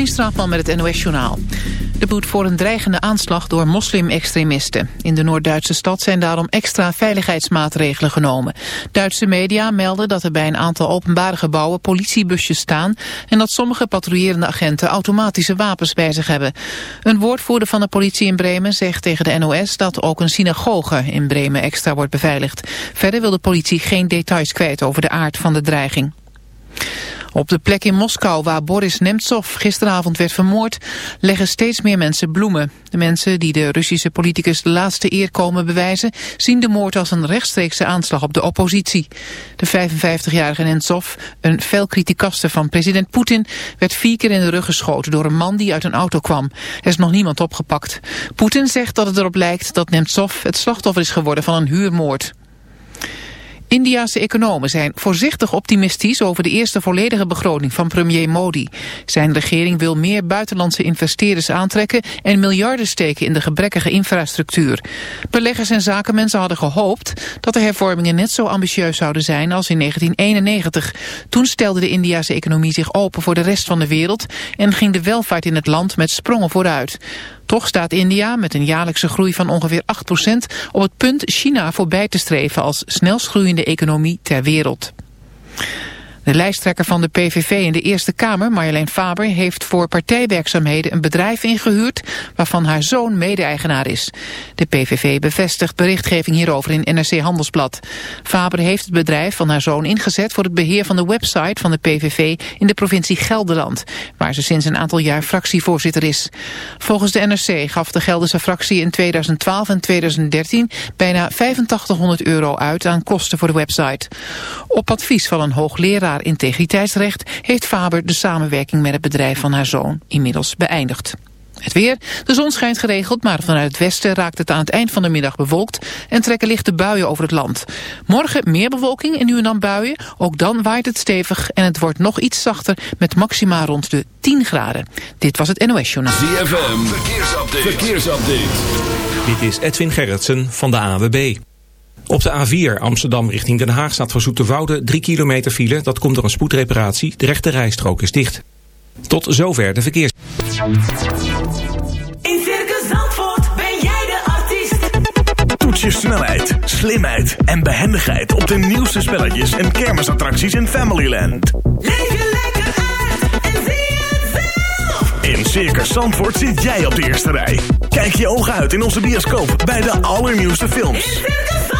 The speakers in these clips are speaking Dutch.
Katrien Straatman met het NOS-journaal. De boet voor een dreigende aanslag door moslim-extremisten. In de Noord-Duitse stad zijn daarom extra veiligheidsmaatregelen genomen. Duitse media melden dat er bij een aantal openbare gebouwen politiebusjes staan... en dat sommige patrouillerende agenten automatische wapens bij zich hebben. Een woordvoerder van de politie in Bremen zegt tegen de NOS... dat ook een synagoge in Bremen extra wordt beveiligd. Verder wil de politie geen details kwijt over de aard van de dreiging. Op de plek in Moskou waar Boris Nemtsov gisteravond werd vermoord... leggen steeds meer mensen bloemen. De mensen die de Russische politicus de laatste eer komen bewijzen... zien de moord als een rechtstreekse aanslag op de oppositie. De 55-jarige Nemtsov, een fel van president Poetin... werd vier keer in de rug geschoten door een man die uit een auto kwam. Er is nog niemand opgepakt. Poetin zegt dat het erop lijkt dat Nemtsov het slachtoffer is geworden van een huurmoord. Indiase economen zijn voorzichtig optimistisch over de eerste volledige begroting van premier Modi. Zijn regering wil meer buitenlandse investeerders aantrekken en miljarden steken in de gebrekkige infrastructuur. Beleggers en zakenmensen hadden gehoopt dat de hervormingen net zo ambitieus zouden zijn als in 1991. Toen stelde de Indiase economie zich open voor de rest van de wereld en ging de welvaart in het land met sprongen vooruit. Toch staat India met een jaarlijkse groei van ongeveer 8% op het punt China voorbij te streven als snelst groeiende economie ter wereld. De lijsttrekker van de PVV in de Eerste Kamer, Marjolein Faber, heeft voor partijwerkzaamheden een bedrijf ingehuurd waarvan haar zoon mede-eigenaar is. De PVV bevestigt berichtgeving hierover in NRC Handelsblad. Faber heeft het bedrijf van haar zoon ingezet voor het beheer van de website van de PVV in de provincie Gelderland, waar ze sinds een aantal jaar fractievoorzitter is. Volgens de NRC gaf de Gelderse fractie in 2012 en 2013 bijna 8500 euro uit aan kosten voor de website. Op advies van een hoogleraar integriteitsrecht heeft Faber de samenwerking met het bedrijf van haar zoon inmiddels beëindigd. Het weer. De zon schijnt geregeld, maar vanuit het westen raakt het aan het eind van de middag bewolkt en trekken lichte buien over het land. Morgen meer bewolking en nu en dan buien. Ook dan waait het stevig en het wordt nog iets zachter met maxima rond de 10 graden. Dit was het NOS Journaal. ZFM. Verkeersupdate. Verkeersupdate. Dit is Edwin Gerritsen van de AWB. Op de A4 Amsterdam richting Den Haag staat voor Zoeterwoude 3 kilometer file. Dat komt door een spoedreparatie. De rechte rijstrook is dicht. Tot zover de verkeers. In Circus Zandvoort ben jij de artiest. Toets je snelheid, slimheid en behendigheid op de nieuwste spelletjes en kermisattracties in Familyland. Leef je lekker uit en zie het zelf. In Circus Zandvoort zit jij op de eerste rij. Kijk je ogen uit in onze bioscoop bij de allernieuwste In films. Circus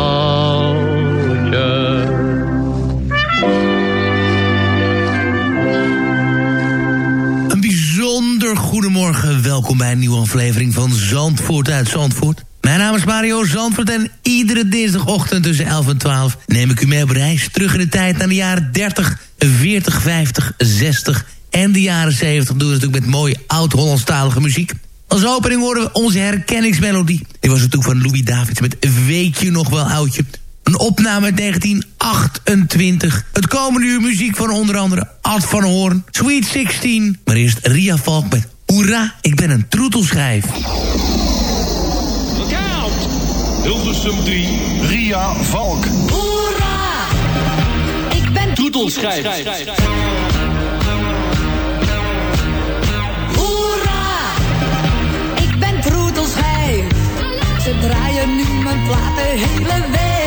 Welkom bij een nieuwe aflevering van Zandvoort uit Zandvoort. Mijn naam is Mario Zandvoort en iedere dinsdagochtend tussen 11 en 12... neem ik u mee op reis terug in de tijd naar de jaren 30, 40, 50, 60 en de jaren 70. Doen we natuurlijk met mooie oud-Hollandstalige muziek. Als opening horen we onze herkenningsmelodie. Die was natuurlijk van Louis Davids met Weet je nog wel oudje... Een opname uit 1928. Het komende uur muziek van onder andere Ad van Hoorn, Sweet 16. Maar eerst Ria Valk met Hoera, ik ben een troetelschijf. Look out! Hilversum 3, Ria Valk. Hoera! Ik ben Troetelschijf. Hoera! Ik ben troetelschijf. Ze draaien nu mijn platen hele week.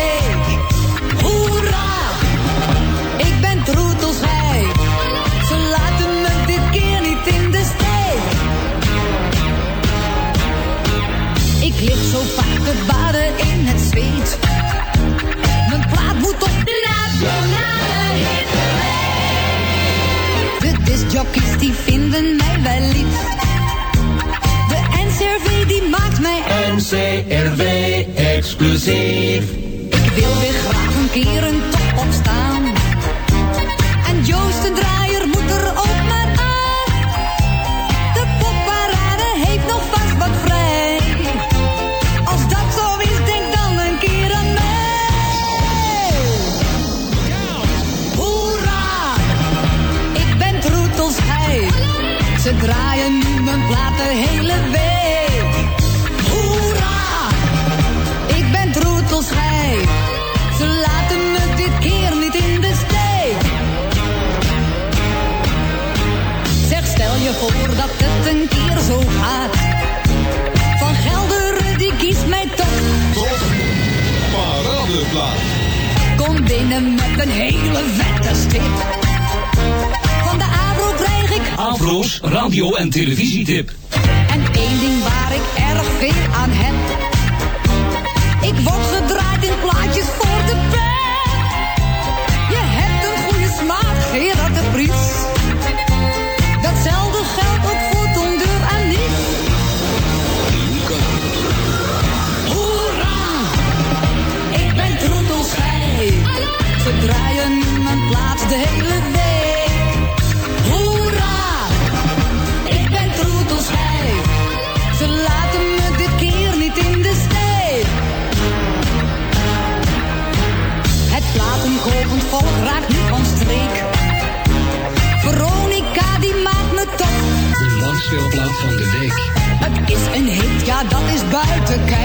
Is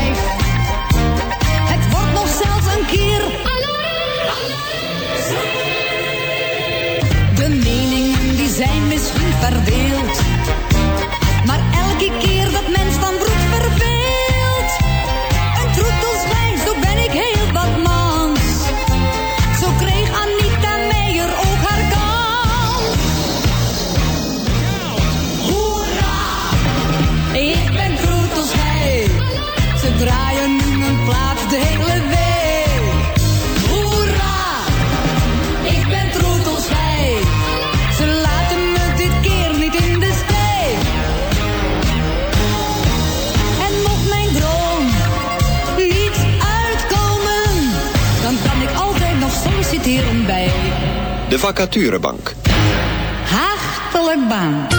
Vacaturebank. Haagtelijk baan.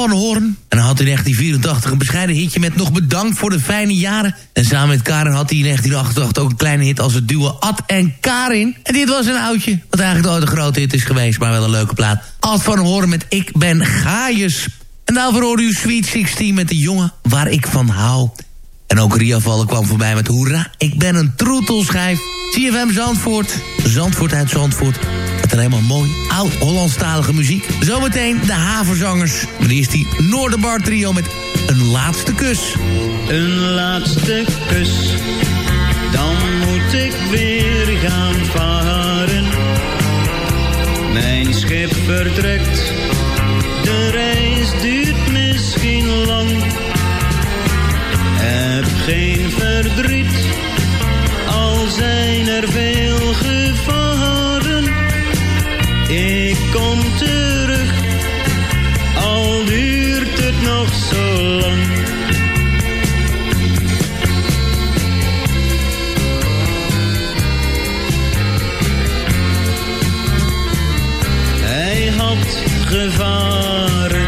Van Hoorn. En hij had in 1984 een bescheiden hitje met nog bedankt voor de fijne jaren. En samen met Karin had hij in 1988 ook een kleine hit als het duo Ad en Karin. En dit was een oudje, wat eigenlijk nooit een grote hit is geweest, maar wel een leuke plaat. Ad van Hoorn met Ik ben Gaius. En daarvoor hoorde u Sweet 16 met de jongen waar ik van hou. En ook Ria Vallen kwam voorbij met hoera, ik ben een troetelschijf. CFM Zandvoort, Zandvoort uit Zandvoort. Maar mooi, oud-Hollandstalige muziek. Zometeen de havenzangers. Maar eerst die Noorderbar trio met een laatste kus. Een laatste kus, dan moet ik weer gaan varen. Mijn schip vertrekt, de reis duurt misschien lang. Heb geen verdriet, al zijn er veel gevaren. Kom terug, al duurt het nog zo lang. Hij had gevaren,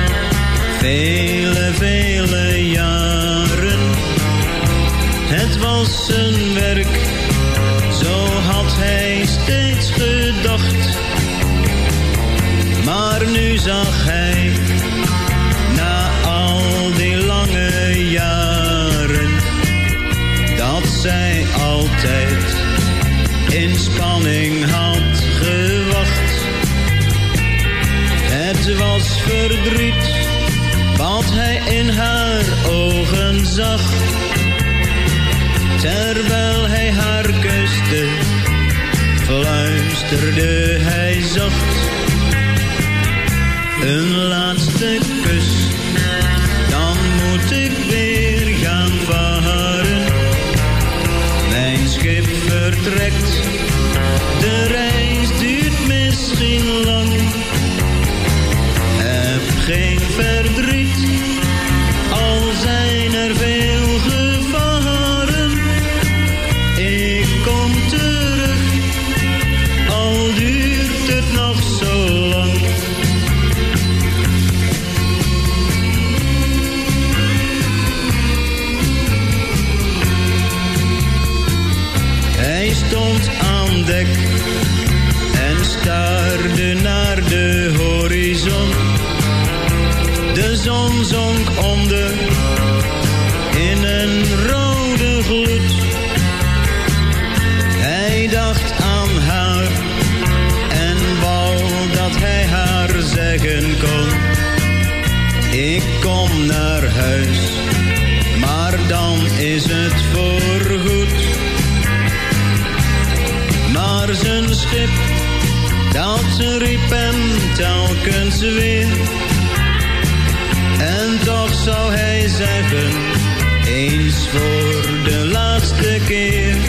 vele, vele jaren. Het was zijn werk, zag hij, na al die lange jaren, dat zij altijd in spanning had gewacht. Het was verdriet wat hij in haar ogen zag. Terwijl hij haar kuste, fluisterde hij zacht. Een laatste voor de laatste keer.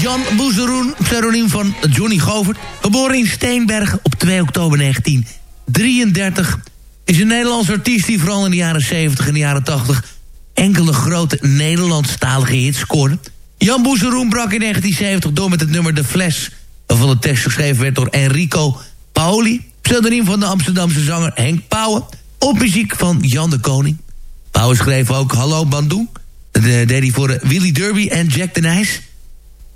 Jan Boezeroen, pseudoniem van Johnny Govert. Geboren in Steenbergen op 2 oktober 1933. Is een Nederlands artiest die vooral in de jaren 70 en de jaren 80... enkele grote Nederlandstalige hits scoorde. Jan Boezeroen brak in 1970 door met het nummer De Fles... waarvan de tekst geschreven werd door Enrico Paoli... pseudoniem van de Amsterdamse zanger Henk Pauwen... op muziek van Jan de Koning. Pauwen schreef ook Hallo Bandoe... Dat deed hij voor Willy Derby en Jack de Nijs.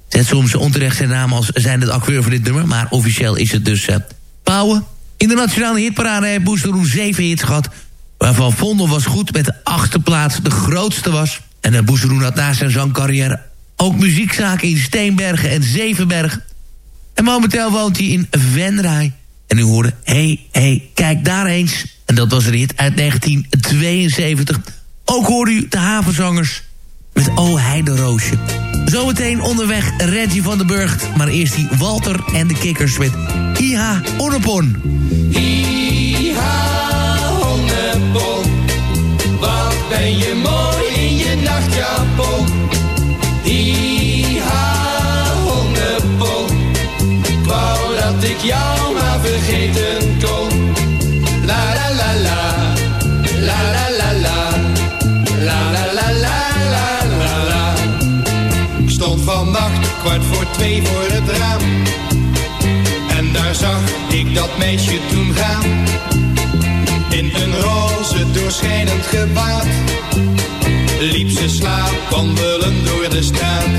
Zet soms onterecht zijn naam als zijn het acteur van dit nummer... maar officieel is het dus uh, Pauwen. In de nationale hitparade heeft Boesteroen zeven hits gehad... waarvan Vondel was goed met de achtste plaats de grootste was. En uh, had na zijn zangcarrière ook muziekzaken in Steenbergen en Zevenbergen. En momenteel woont hij in Venray. En u hoorde, hey, hey, kijk daar eens. En dat was een hit uit 1972. Ook hoorde u de havenzangers met O Heideroosje. Zometeen onderweg Reggie van den Burgt. Maar eerst die Walter en de Kikkers met Iha Onnepon. Iha kwart voor twee voor het raam. En daar zag ik dat meisje toen gaan. In een roze doorschijnend gewaad. Liep ze slaap wandelen door de straat.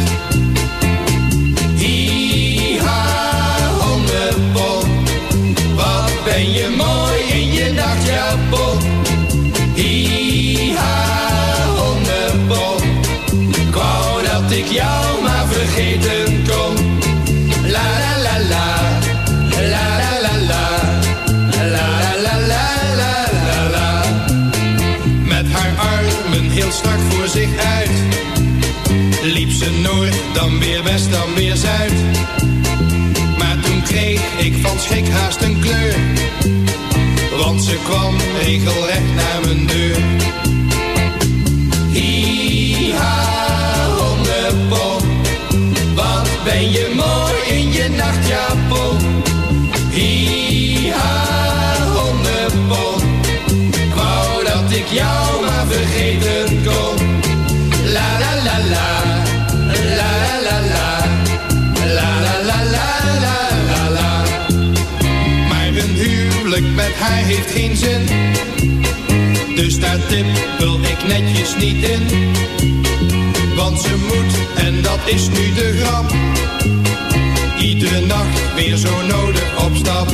Hi-ha, honnepon. Wat ben je mooi in je nachtjapon. Hi-ha, honnepon. Ik wou dat ik jou dan weer west, dan weer zuid. Maar toen kreeg ik van schrik haast een kleur. Want ze kwam regelrecht naar mijn deur. Haar heeft geen zin. Dus daar tippel ik netjes niet in. Want ze moet, en dat is nu de grap. Iedere nacht weer zo nodig op stap.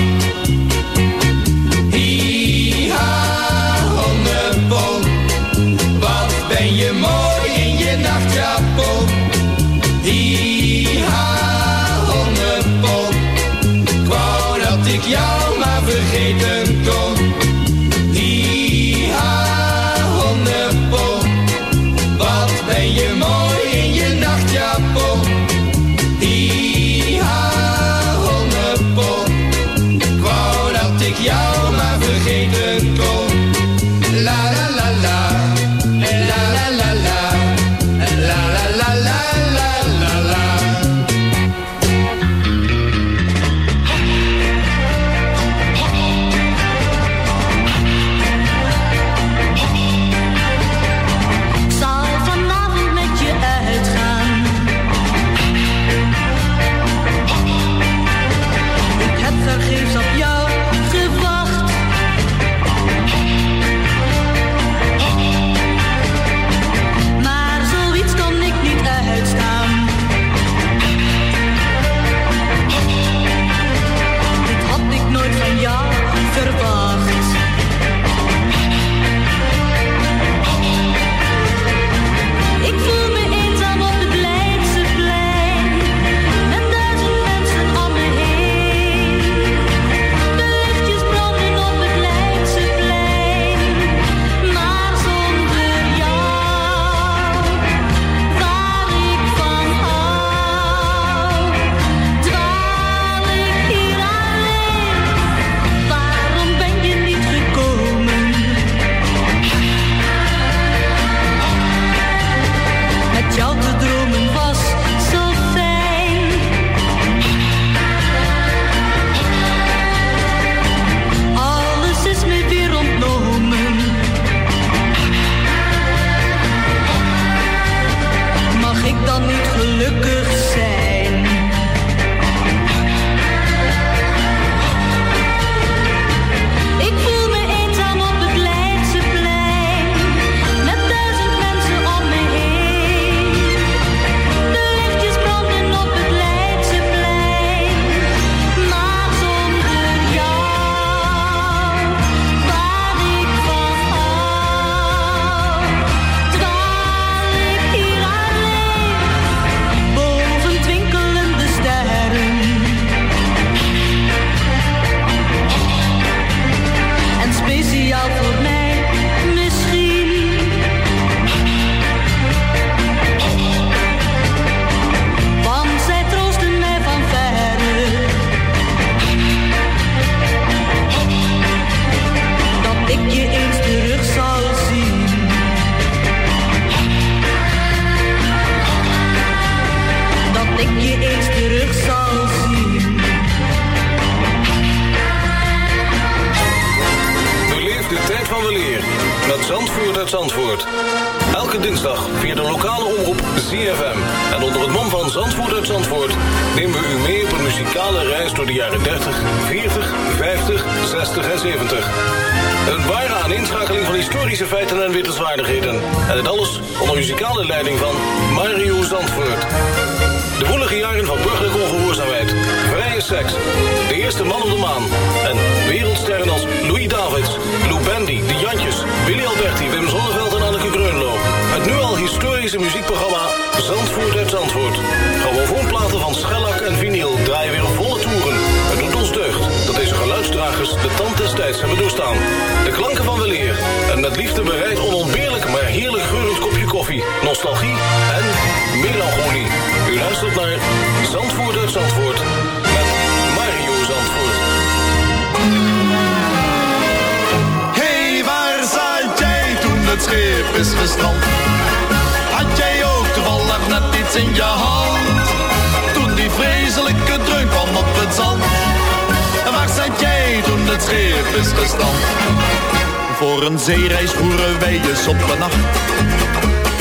Voor een zeereis voeren wij eens op een nacht.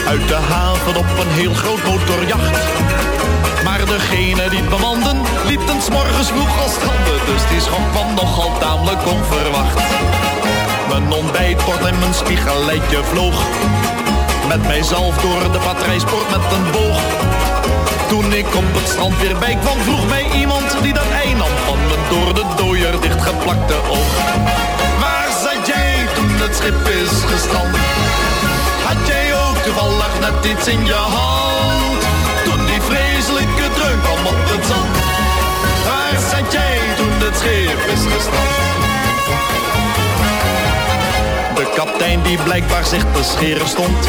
Uit de haven op een heel groot motorjacht. Maar degene die het bemanden, lieten s'morgens vroeg als stranden. Dus die schok kwam nogal tamelijk onverwacht. Mijn ontbijtbord en mijn spiegeleitje vloog. Met mijzelf door de patrijsport met een boog. Toen ik op het strand weer bij kwam, vroeg mij iemand die dat ei nam van mijn door de dooier dichtgeplakte oog. Waar zat jij toen het schip is gestrand? Had jij ook toevallig net iets in je hand? Toen die vreselijke dreun kwam op het zand. Waar zat jij toen het schip is gestrand? De kaptein die blijkbaar zich te scheren stond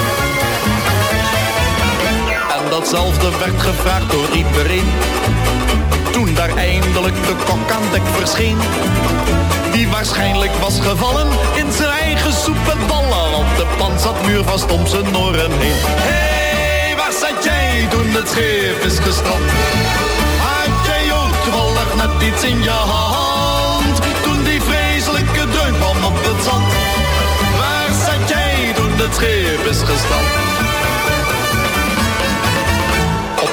Datzelfde werd gevraagd door iedereen. Toen daar eindelijk de kok aan dek verscheen. Die waarschijnlijk was gevallen in zijn eigen soep en ballen. Want de pan zat muurvast om zijn oren heen. Hé, hey, waar zat jij toen het schip is gestrand? Had jij ook toevallig net iets in je hand? Toen die vreselijke dreun kwam op het zand. Waar zat jij toen het schip is?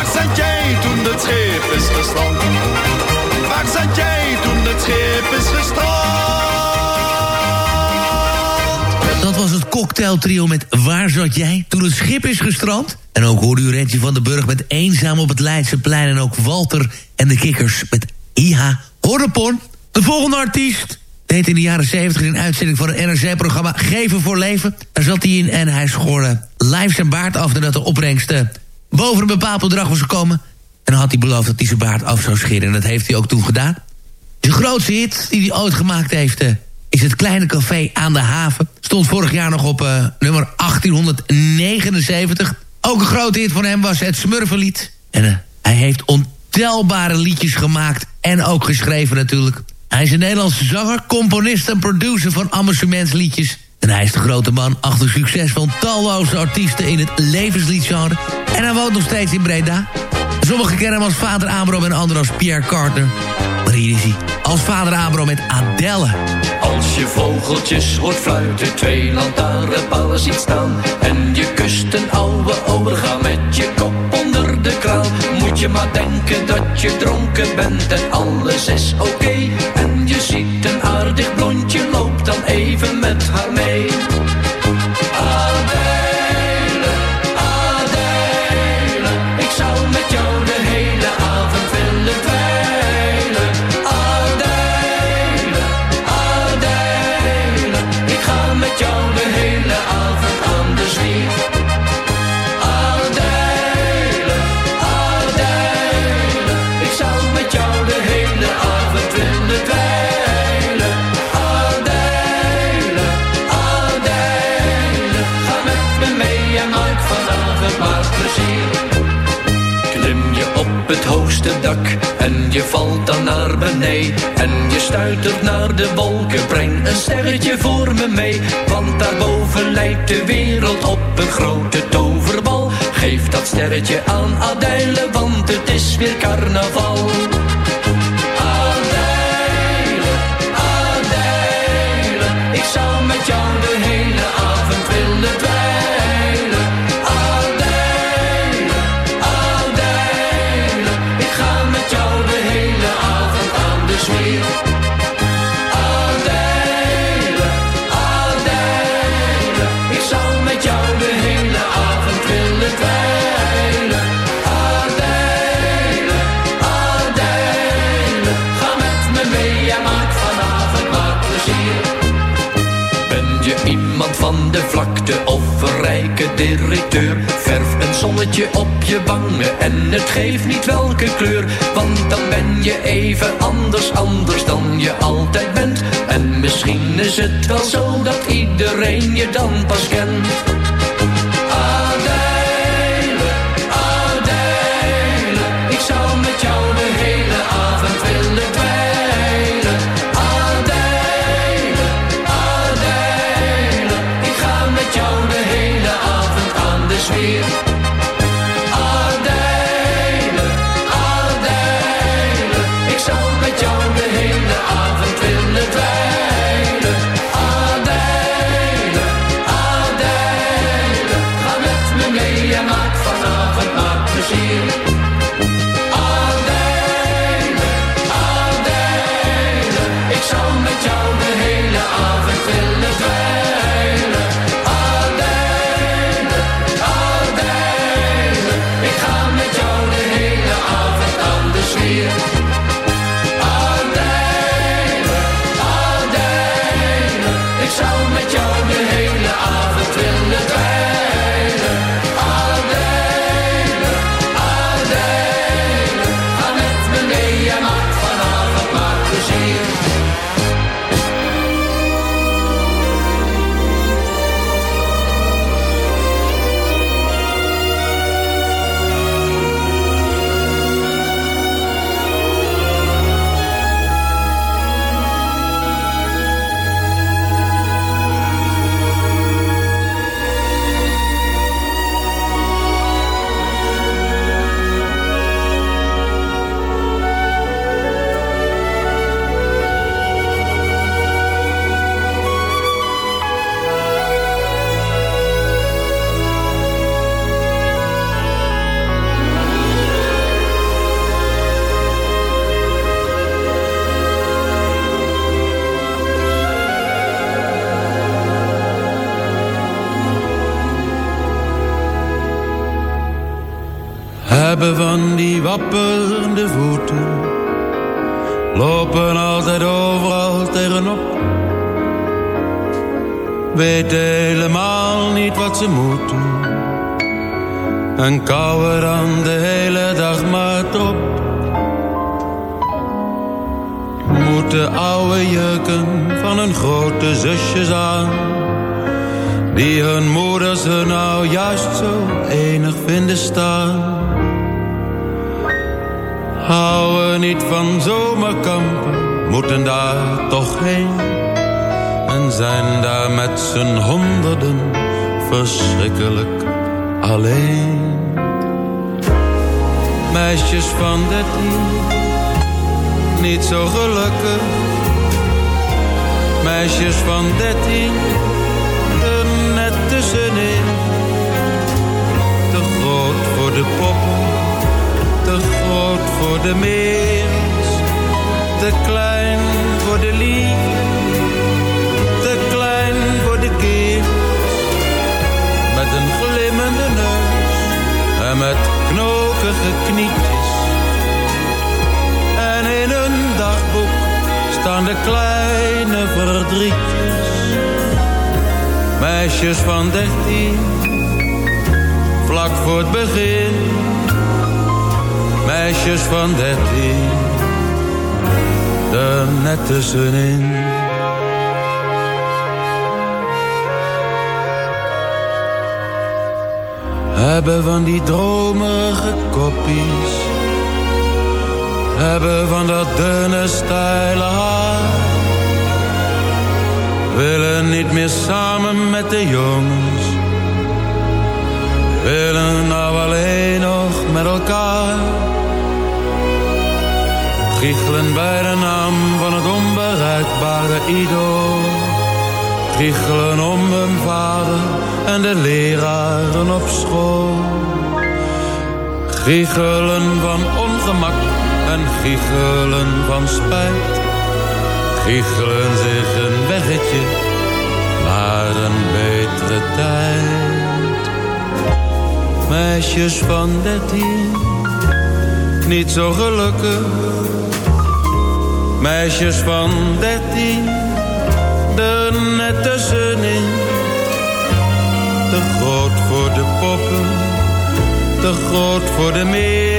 Waar zat jij toen het schip is gestrand? Waar zat jij toen het schip is gestrand? Dat was het cocktailtrio met Waar zat jij toen het schip is gestrand? En ook hoorde u Rentje van den Burg met Eenzaam op het Leidseplein... en ook Walter en de Kikkers met Iha Horrepon. De volgende artiest deed in de jaren 70 een uitzending van het NRC-programma Geven voor Leven. Daar zat hij in en hij schoorde live zijn baard af... nadat de opbrengsten boven een bepaald bedrag was gekomen. En dan had hij beloofd dat hij zijn baard af zou scheren. En dat heeft hij ook toen gedaan. Zijn grootste hit die hij ooit gemaakt heeft... eh, is het kleine café aan de haven. Stond vorig jaar nog op eh, nummer 1879. Ook een grote hit van hem was het Smurfenlied. En eh, hij heeft ontelbare liedjes gemaakt. En ook geschreven natuurlijk. Hij is een Nederlandse zanger, componist en producer van amusementsliedjes. En hij is de grote man achter succes van talloze artiesten in het levensliedgenre. En hij woont nog steeds in Breda. Sommigen kennen hem als vader Abraham en anderen als Pierre Carter. Maar hier is hij, als vader Abraham met Adele. Als je vogeltjes hoort fluiten, twee lantaarnpalen ziet staan... en je kust een oude overga met je kop onder de kraan... moet je maar denken dat je dronken bent en alles is oké. En je ziet een aardig blondje, loopt dan even met haar mee. Adele, En je stuitert naar de wolken, breng een sterretje voor me mee. Want daarboven lijkt de wereld op een grote toverbal. Geef dat sterretje aan Adèle, want het is weer carnaval. Zonnetje op je wangen en het geeft niet welke kleur. Want dan ben je even anders, anders dan je altijd bent. En misschien is het wel zo dat iedereen je dan pas kent. Meisjes van dertien, niet zo gelukkig. Meisjes van dertien, er net tussenin. Te groot voor de poppen, te groot voor de meers. Te klein voor de liefde, te klein voor de keer. Met een glimmende neus en met knietjes. En in een dagboek staan de kleine verdrietjes. Meisjes van dertien, vlak voor het begin. Meisjes van dertien, er net tussenin. Hebben van die dromige koppies. Hebben van dat dunne steile haar. Willen niet meer samen met de jongens. Willen nou alleen nog met elkaar. Giechelen bij de naam van het onbereikbare idool. Giechelen om hun vader en de leraren op school. Giechelen van ongemak en giechelen van spijt. Giechelen zich een weggetje naar een betere tijd. Meisjes van dertien, niet zo gelukkig. Meisjes van dertien, er net tussenin. Te groot voor de poppen, te groot voor de merels.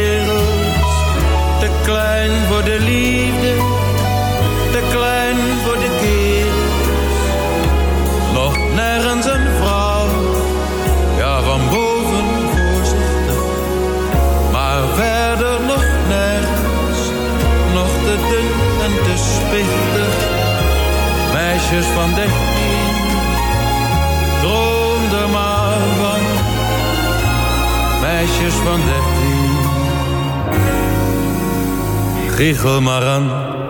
Meisjes van dertien, droom maar van. Meisjes van dertien, giechel maar aan.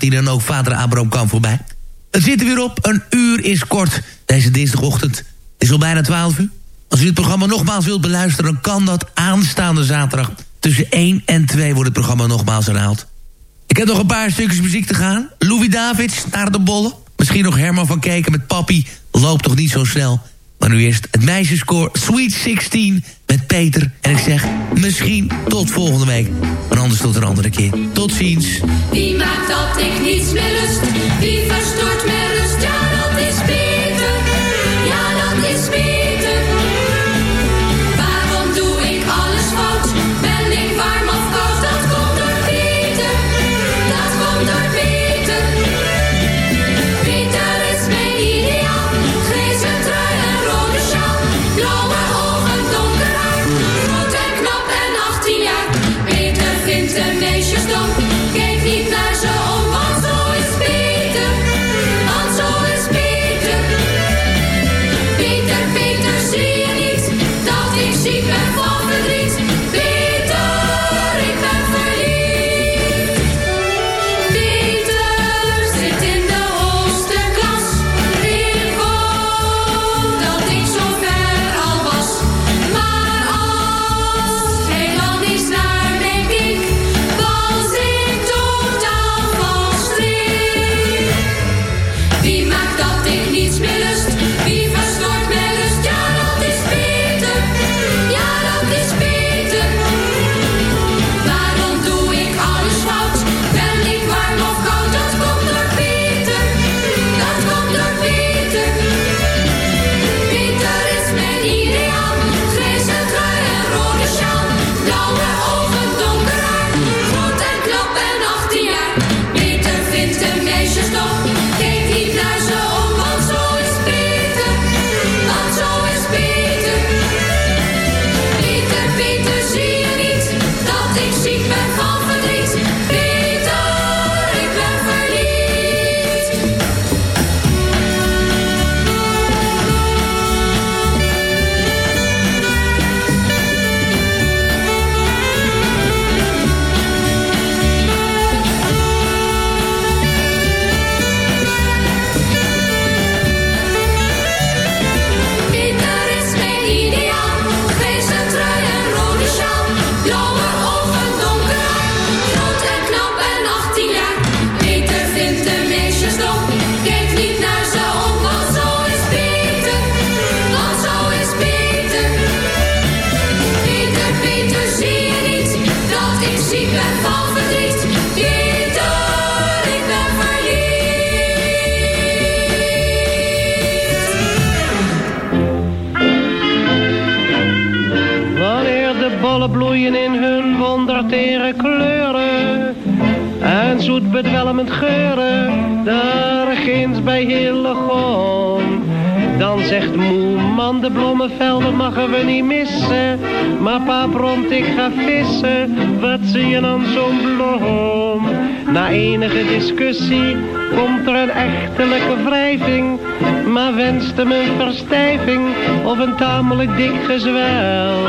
13 en ook vader Abraham kan voorbij. Het zit er weer op, een uur is kort. Deze dinsdagochtend is al bijna 12 uur. Als u het programma nogmaals wilt beluisteren... dan kan dat aanstaande zaterdag. Tussen 1 en 2 wordt het programma nogmaals herhaald. Ik heb nog een paar stukjes muziek te gaan. Louis Davids, naar de bollen. Misschien nog Herman van Keken met Papi. Loopt toch niet zo snel. Maar nu eerst het meisjeskoor Sweet 16 met Peter. En ik zeg misschien tot volgende week. Maar anders tot een andere keer. Tot ziens. Wie maakt dat ik niets meer lust? Wie verstoort mijn geuren, daar ginds bij Hillegom. Dan zegt moe man, de bloemenvelden mogen we niet missen. Maar pa bromt, ik ga vissen, wat zie je dan zo'n bloem? Na enige discussie komt er een echtelijke wrijving. Maar wenst hem een verstijving of een tamelijk dik gezwel.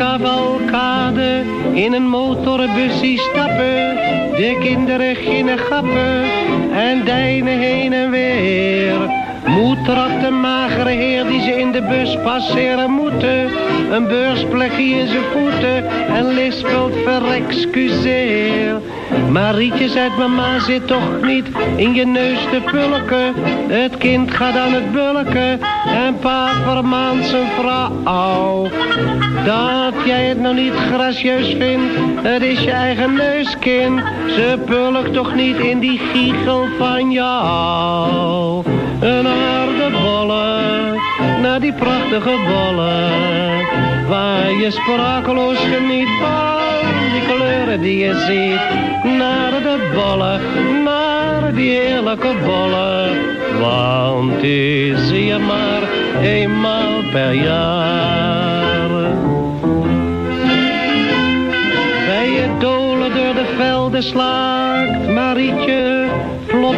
Cavalcade in een motorbusje stappen. De kinderen ginnen gappen en deinen heen en weer. Moed trapt de magere heer die ze in de bus passeren moeten. Een beursplekje in zijn voeten en lispelt verexcuseer. Marietje zegt mama zit toch niet in je neus te pulken. Het kind gaat aan het bulken en pa vermaant zijn vrouw. Dat jij het nou niet gracieus vindt, het is je eigen neuskind. Ze pulkt toch niet in die giegel van jou. Een aardebollen, naar die prachtige bollen. Waar je sprakeloos geniet van die kleuren die je ziet. Naar de bollen, naar die heerlijke bollen. Want die zie je maar eenmaal per jaar. Bij je dolen door de velden slaakt Marietje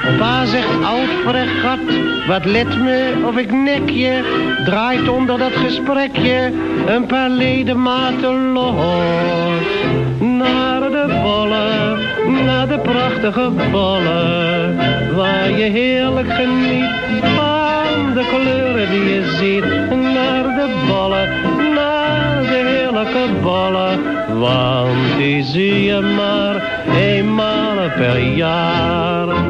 Pa zegt oud fregat, wat let me of ik nek je. Draait onder dat gesprekje een paar ledematen los. Naar de bollen, naar de prachtige bollen. Waar je heerlijk geniet van de kleuren die je ziet. Naar de bollen, naar de heerlijke bollen. Want die zie je maar eenmaal per jaar.